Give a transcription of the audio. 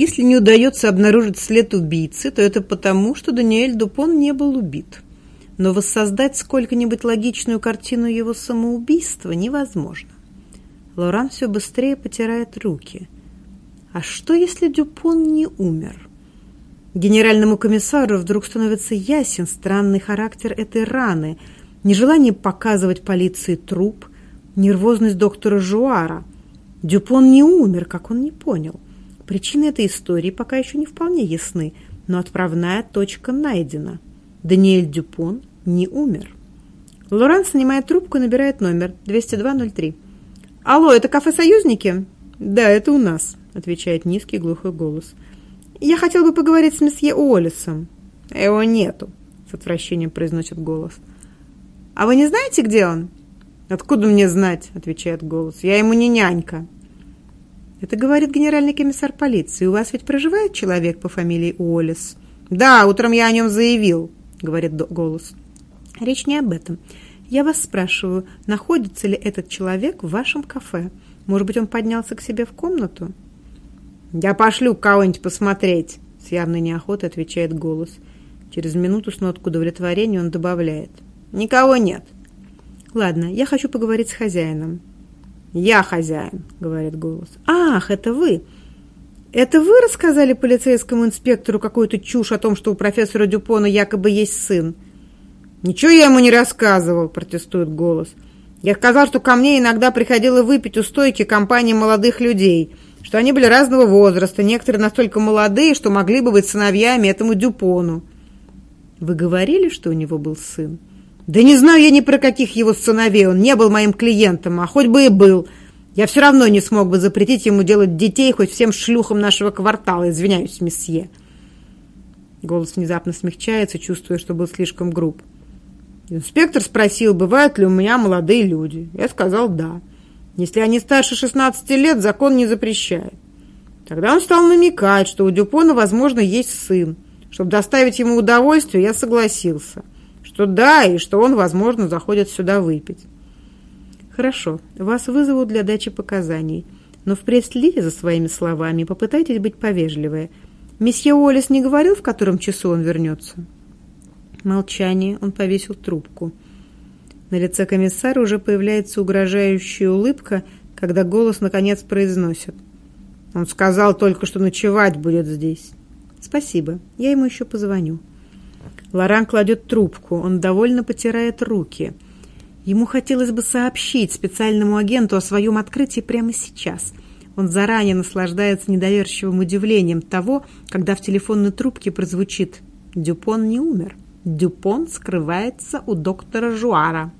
Если не удается обнаружить след убийцы, то это потому, что Даниэль Дупон не был убит. Но воссоздать сколько-нибудь логичную картину его самоубийства невозможно. Лоран все быстрее потирает руки. А что, если Дюпон не умер? Генеральному комиссару вдруг становится ясен странный характер этой раны, нежелание показывать полиции труп, нервозность доктора Жуара. Дюпон не умер, как он не понял. Причины этой истории пока еще не вполне ясны, но отправная точка найдена. Даниэль Дюпон не умер. Лоран снимает трубку и набирает номер 202-03. «Алло, это кафе «Союзники»?» «Да, это у нас», — отвечает низкий глухой голос. «Я хотел бы поговорить с месье Уоллесом». «Его нету», — с отвращением произносит голос. «А вы не знаете, где он?» «Откуда мне знать?» – отвечает голос. «Я ему не нянька». Это говорит генеральный комиссар полиции. У вас ведь проживает человек по фамилии Уоллес? Да, утром я о нем заявил, говорит голос. Речь не об этом. Я вас спрашиваю, находится ли этот человек в вашем кафе? Может быть, он поднялся к себе в комнату? Я пошлю кого-нибудь посмотреть, с явной неохотой отвечает голос. Через минуту с ноткой удовлетворения он добавляет. Никого нет. Ладно, я хочу поговорить с хозяином. Я хозяин, говорит голос. Ах, это вы. Это вы рассказали полицейскому инспектору какую-то чушь о том, что у профессора Дюпона якобы есть сын? Ничего я ему не рассказывал, протестует голос. Я сказал, что ко мне иногда приходило выпить у стойки компании молодых людей, что они были разного возраста, некоторые настолько молодые, что могли бы быть сыновьями этому Дюпону. Вы говорили, что у него был сын? Да не знаю я ни про каких его сыновей, он не был моим клиентом, а хоть бы и был. Я все равно не смог бы запретить ему делать детей хоть всем шлюхам нашего квартала, извиняюсь, месье. Голос внезапно смягчается, чувствуя, что был слишком груб. Инспектор спросил, бывают ли у меня молодые люди. Я сказал «да». Если они старше 16 лет, закон не запрещает. Тогда он стал намекать, что у Дюпона, возможно, есть сын. Чтобы доставить ему удовольствие, я согласился что да, и что он, возможно, заходит сюда выпить. Хорошо, вас вызовут для дачи показаний, но впредь следите за своими словами попытайтесь быть повежливее. Месье Уоллес не говорил, в котором часу он вернется? Молчание, он повесил трубку. На лице комиссара уже появляется угрожающая улыбка, когда голос наконец произносит. Он сказал только, что ночевать будет здесь. Спасибо, я ему еще позвоню. Лоран кладет трубку, он довольно потирает руки. Ему хотелось бы сообщить специальному агенту о своем открытии прямо сейчас. Он заранее наслаждается недоверчивым удивлением того, когда в телефонной трубке прозвучит «Дюпон не умер». Дюпон скрывается у доктора Жуара.